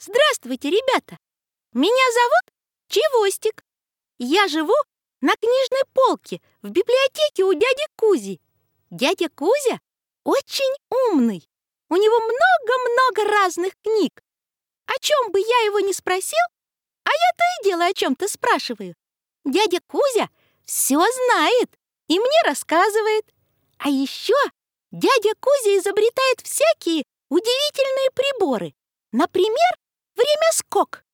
Здравствуйте, ребята! Меня зовут Чевостик. Я живу на книжной полке в библиотеке у дяди Кузи. Дядя Кузя очень умный. У него много-много разных книг. О чем бы я его ни спросил, а я то и дело о чем-то спрашиваю. Дядя Кузя все знает и мне рассказывает. А еще дядя Кузя изобретает всякие удивительные приборы. Например, время скок.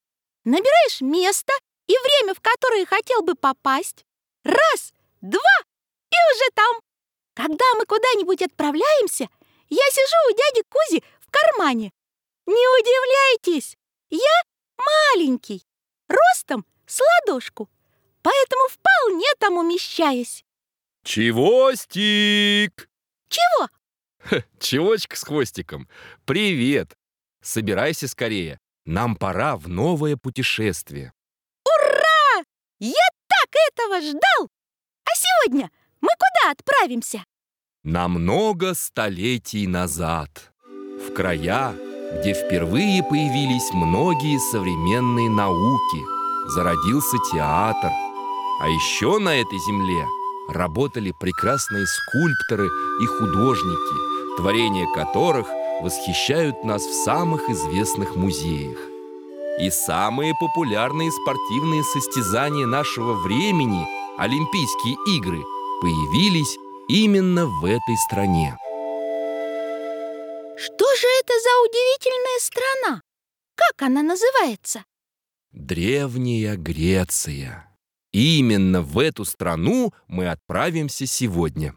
Набираешь место и время, в которое хотел бы попасть. Раз, два и уже там. Когда мы куда-нибудь отправляемся, я сижу у дяди Кузи в кармане. Не удивляйтесь, я маленький, ростом с ладошку, поэтому вполне там умещаюсь. Чевостик! Чего? Чевочек с хвостиком. Привет! Собирайся скорее. Нам пора в новое путешествие. Я так этого ждал! А сегодня мы куда отправимся? На много столетий назад. В края, где впервые появились многие современные науки, зародился театр. А еще на этой земле работали прекрасные скульпторы и художники, творения которых восхищают нас в самых известных музеях. И самые популярные спортивные состязания нашего времени, Олимпийские игры, появились именно в этой стране. Что же это за удивительная страна? Как она называется? Древняя Греция. Именно в эту страну мы отправимся сегодня.